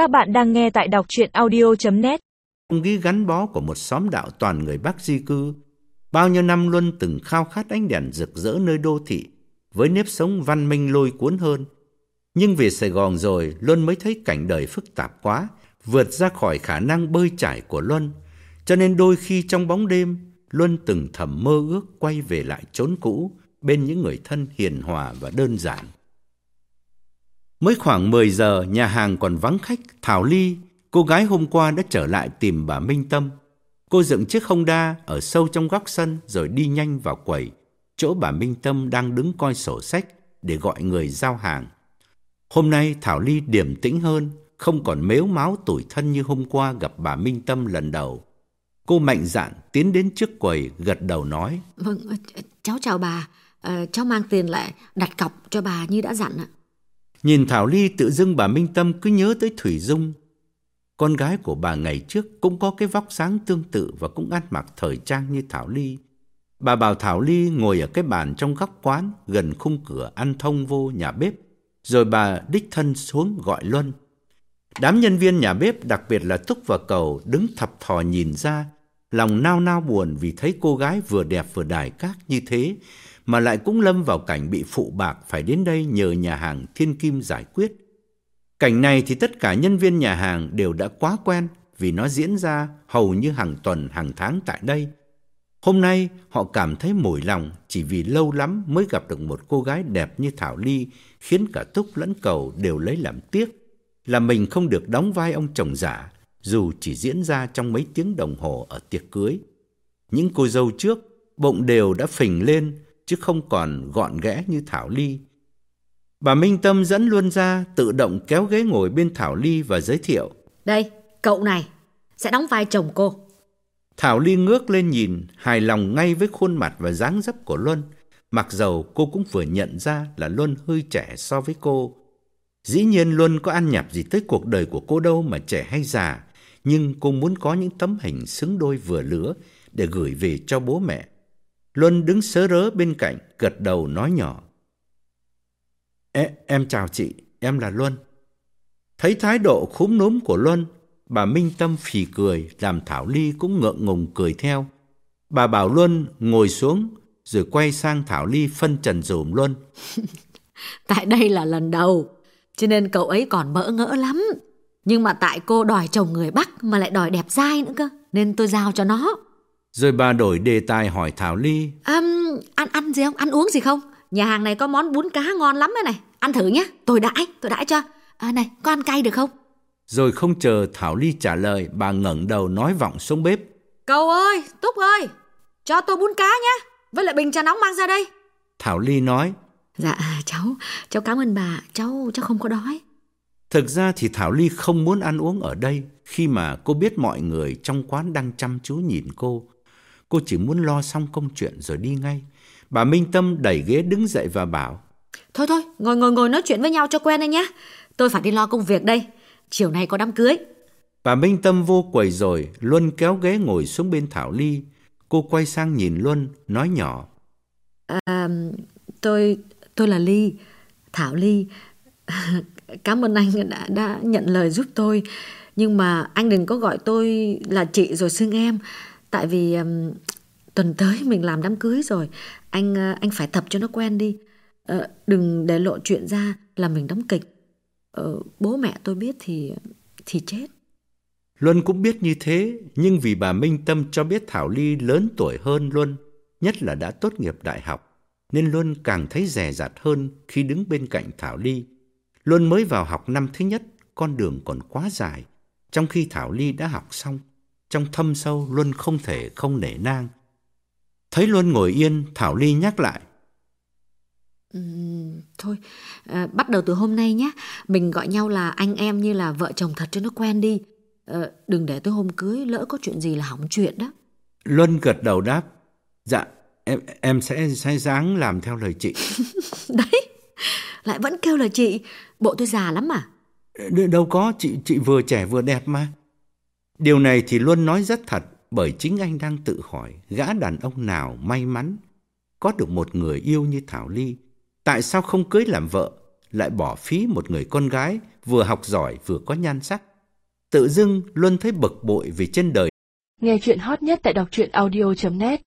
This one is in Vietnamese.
Các bạn đang nghe tại đọc chuyện audio.net ghi gắn bó của một xóm đạo toàn người Bắc di cư. Bao nhiêu năm Luân từng khao khát ánh đèn rực rỡ nơi đô thị, với nếp sống văn minh lôi cuốn hơn. Nhưng về Sài Gòn rồi, Luân mới thấy cảnh đời phức tạp quá, vượt ra khỏi khả năng bơi trải của Luân. Cho nên đôi khi trong bóng đêm, Luân từng thầm mơ ước quay về lại chốn cũ, bên những người thân hiền hòa và đơn giản. Mới khoảng 10 giờ, nhà hàng còn vắng khách. Thảo Ly, cô gái hôm qua đã trở lại tìm bà Minh Tâm. Cô dựng chiếc Honda ở sâu trong góc sân rồi đi nhanh vào quầy, chỗ bà Minh Tâm đang đứng coi sổ sách để gọi người giao hàng. Hôm nay Thảo Ly điềm tĩnh hơn, không còn mếu máu tủi thân như hôm qua gặp bà Minh Tâm lần đầu. Cô mạnh dạn tiến đến trước quầy gật đầu nói. Vâng, ờ, cháu chào bà. Ờ, cháu mang tiền lại đặt cọc cho bà như đã dặn ạ. Nhìn Thảo Ly tự dưng bà Minh Tâm cứ nhớ tới Thủy Dung. Con gái của bà ngày trước cũng có cái vóc sáng tương tự và cũng ăn mặc thời trang như Thảo Ly. Bà bảo Thảo Ly ngồi ở cái bàn trong góc quán, gần khung cửa ăn thông vô nhà bếp. Rồi bà đích thân xuống gọi Luân. Đám nhân viên nhà bếp, đặc biệt là Túc và Cầu, đứng thập thò nhìn ra. Lòng nao nao buồn vì thấy cô gái vừa đẹp vừa đài các như thế mà lại cũng lâm vào cảnh bị phụ bạc phải đến đây nhờ nhà hàng Thiên Kim giải quyết. Cảnh này thì tất cả nhân viên nhà hàng đều đã quá quen vì nó diễn ra hầu như hàng tuần, hàng tháng tại đây. Hôm nay, họ cảm thấy mỏi lòng chỉ vì lâu lắm mới gặp được một cô gái đẹp như Thảo Ly, khiến cả Túc lẫn Cầu đều lấy làm tiếc là mình không được đóng vai ông chồng giả dù chỉ diễn ra trong mấy tiếng đồng hồ ở tiệc cưới. Những cô dâu trước, bụng đều đã phình lên chứ không còn gọn ghẽ như Thảo Ly. Bà Minh Tâm dẫn luôn ra, tự động kéo ghế ngồi bên Thảo Ly và giới thiệu. Đây, cậu này sẽ đóng vai chồng cô. Thảo Ly ngước lên nhìn, hài lòng ngay với khuôn mặt và dáng dấp của Luân. Mặc dầu cô cũng vừa nhận ra là Luân hơi trẻ so với cô. Dĩ nhiên Luân có ăn nhập gì tới cuộc đời của cô đâu mà trẻ hay già, nhưng cô muốn có những tấm hình xứng đôi vừa lứa để gửi về cho bố mẹ. Luân đứng sớ rớ bên cạnh, gật đầu nói nhỏ. Ê, em chào chị, em là Luân. Thấy thái độ khúm núm của Luân, bà Minh Tâm phì cười, làm Thảo Ly cũng ngượng ngùng cười theo. Bà bảo Luân ngồi xuống, rồi quay sang Thảo Ly phân trần dùm Luân. tại đây là lần đầu, cho nên cậu ấy còn bỡ ngỡ lắm. Nhưng mà tại cô đòi chồng người Bắc mà lại đòi đẹp dai nữa cơ, nên tôi giao cho nó. Rồi bà đổi đề tài hỏi Thảo Ly. Um, ăn ăn gì không? Ăn uống gì không? Nhà hàng này có món bún cá ngon lắm đấy này. Ăn thử nhé. Tôi đãi, tôi đãi cho. À này, có ăn cay được không? Rồi không chờ Thảo Ly trả lời, bà ngẩng đầu nói vọng xuống bếp. Cầu ơi, Túc ơi, cho tôi bún cá nhé. Với lại bình trà nóng mang ra đây. Thảo Ly nói. Dạ, cháu, cháu cảm ơn bà, cháu cháu không có đói. Thực ra thì Thảo Ly không muốn ăn uống ở đây khi mà cô biết mọi người trong quán đang chăm chú nhìn cô. Cô chỉ muốn lo xong công chuyện rồi đi ngay. Bà Minh Tâm đẩy ghế đứng dậy và bảo. Thôi thôi, ngồi ngồi ngồi nói chuyện với nhau cho quen anh nhé. Tôi phải đi lo công việc đây. Chiều nay có đám cưới. Bà Minh Tâm vô quầy rồi, Luân kéo ghế ngồi xuống bên Thảo Ly. Cô quay sang nhìn Luân, nói nhỏ. À, tôi, tôi là Ly, Thảo Ly. Cảm ơn anh đã, đã nhận lời giúp tôi. Nhưng mà anh đừng có gọi tôi là chị rồi xưng em. Tại vì um, tuần tới mình làm đám cưới rồi, anh uh, anh phải tập cho nó quen đi. Uh, đừng để lộ chuyện ra là mình đóng kịch. Uh, bố mẹ tôi biết thì thì chết. Luân cũng biết như thế, nhưng vì bà Minh Tâm cho biết Thảo Ly lớn tuổi hơn Luân, nhất là đã tốt nghiệp đại học, nên Luân càng thấy rè rặt hơn khi đứng bên cạnh Thảo Ly. Luân mới vào học năm thứ nhất, con đường còn quá dài, trong khi Thảo Ly đã học xong. Trong thâm sâu Luân không thể không nể nang. Thấy Luân ngồi yên, Thảo Ly nhắc lại. Uhm, thôi, à, bắt đầu từ hôm nay nhé. Mình gọi nhau là anh em như là vợ chồng thật cho nó quen đi. À, đừng để tới hôm cưới lỡ có chuyện gì là hỏng chuyện đó. Luân gật đầu đáp. Dạ, em em sẽ sẽ dáng làm theo lời chị. Đấy, lại vẫn kêu là chị. Bộ tôi già lắm mà. Đâu có, chị chị vừa trẻ vừa đẹp mà. Điều này thì Luân nói rất thật bởi chính anh đang tự hỏi gã đàn ông nào may mắn có được một người yêu như Thảo Ly. Tại sao không cưới làm vợ, lại bỏ phí một người con gái vừa học giỏi vừa có nhan sắc? Tự dưng Luân thấy bực bội vì trên đời Nghe chuyện hot nhất tại đọc truyện audio.net